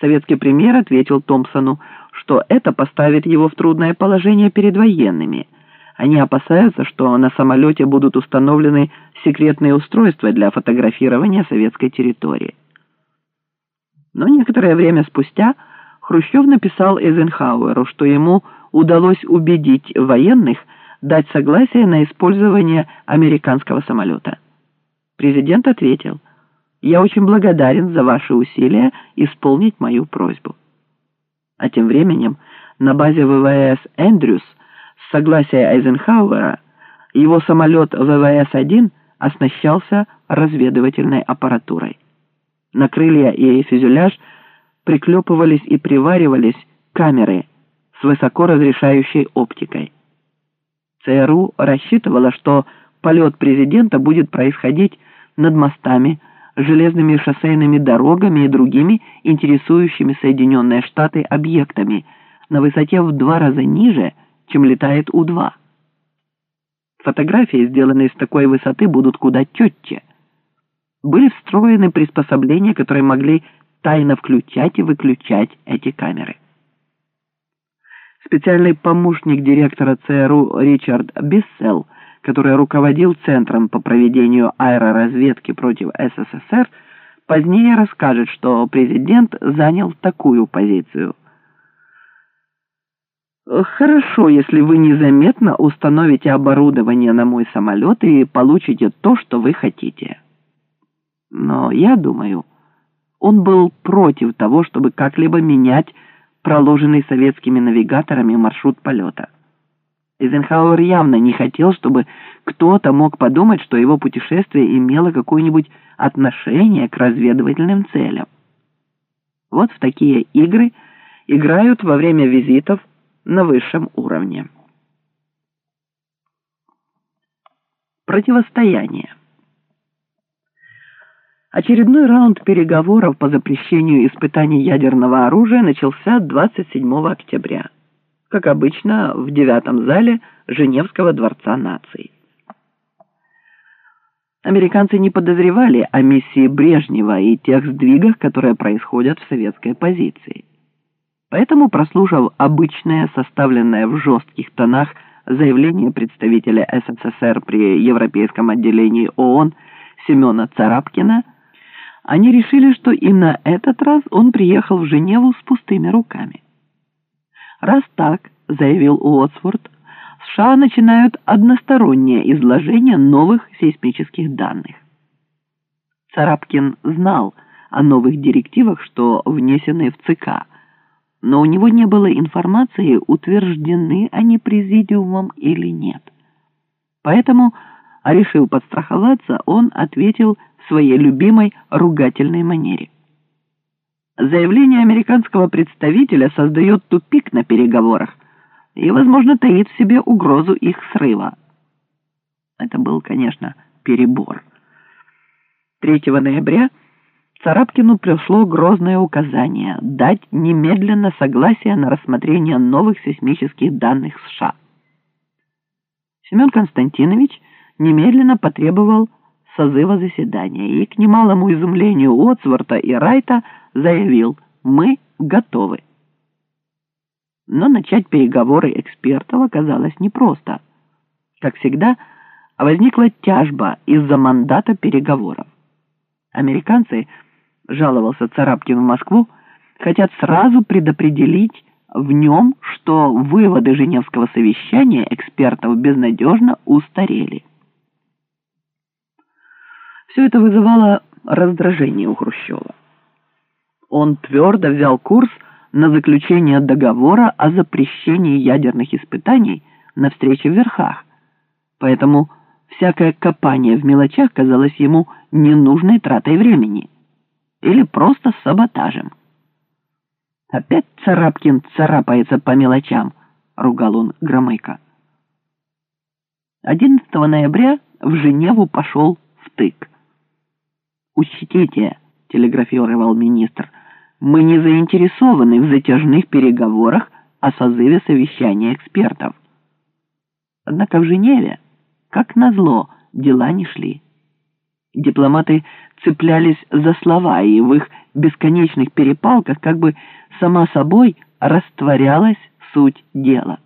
Советский премьер ответил Томпсону, что это поставит его в трудное положение перед военными. Они опасаются, что на самолете будут установлены секретные устройства для фотографирования советской территории. Но некоторое время спустя Хрущев написал Эйзенхауэру, что ему удалось убедить военных дать согласие на использование американского самолета. Президент ответил – я очень благодарен за ваши усилия исполнить мою просьбу. А тем временем на базе ВВС «Эндрюс» с согласия Айзенхауэра его самолет ВВС-1 оснащался разведывательной аппаратурой. На крылья и фюзеляж приклепывались и приваривались камеры с высокоразрешающей оптикой. ЦРУ рассчитывала, что полет президента будет происходить над мостами, железными шоссейными дорогами и другими интересующими Соединенные Штаты объектами на высоте в два раза ниже, чем летает У-2. Фотографии, сделанные с такой высоты, будут куда четче. Были встроены приспособления, которые могли тайно включать и выключать эти камеры. Специальный помощник директора ЦРУ Ричард Биссел – который руководил Центром по проведению аэроразведки против СССР, позднее расскажет, что президент занял такую позицию. «Хорошо, если вы незаметно установите оборудование на мой самолет и получите то, что вы хотите. Но я думаю, он был против того, чтобы как-либо менять проложенный советскими навигаторами маршрут полета. Эйзенхауэр явно не хотел, чтобы кто-то мог подумать, что его путешествие имело какое-нибудь отношение к разведывательным целям. Вот в такие игры играют во время визитов на высшем уровне. Противостояние. Очередной раунд переговоров по запрещению испытаний ядерного оружия начался 27 октября как обычно, в девятом зале Женевского дворца наций. Американцы не подозревали о миссии Брежнева и тех сдвигах, которые происходят в советской позиции. Поэтому, прослушав обычное, составленное в жестких тонах заявление представителя СССР при Европейском отделении ООН Семена Царапкина, они решили, что и на этот раз он приехал в Женеву с пустыми руками. Раз так, заявил Уотсворт, США начинают одностороннее изложение новых сейсмических данных. Царапкин знал о новых директивах, что внесены в ЦК, но у него не было информации, утверждены они президиумом или нет. Поэтому, решив подстраховаться, он ответил в своей любимой ругательной манере. Заявление американского представителя создает тупик на переговорах и, возможно, таит в себе угрозу их срыва. Это был, конечно, перебор. 3 ноября Царапкину пришло грозное указание дать немедленно согласие на рассмотрение новых сейсмических данных США. Семен Константинович немедленно потребовал созыва заседания и, к немалому изумлению Уотсворта и Райта, заявил «Мы готовы». Но начать переговоры экспертов оказалось непросто. Как всегда, возникла тяжба из-за мандата переговоров. Американцы, жаловался Царапкин в Москву, хотят сразу предопределить в нем, что выводы Женевского совещания экспертов безнадежно устарели. Все это вызывало раздражение у Хрущева. Он твердо взял курс на заключение договора о запрещении ядерных испытаний на встрече в верхах, поэтому всякое копание в мелочах казалось ему ненужной тратой времени или просто саботажем. «Опять Царапкин царапается по мелочам», — ругал он Громыко. 11 ноября в Женеву пошел втык. «Учтите», — телеграфировал министр, «мы не заинтересованы в затяжных переговорах о созыве совещания экспертов». Однако в Женеве, как назло, дела не шли. Дипломаты цеплялись за слова, и в их бесконечных перепалках как бы сама собой растворялась суть дела.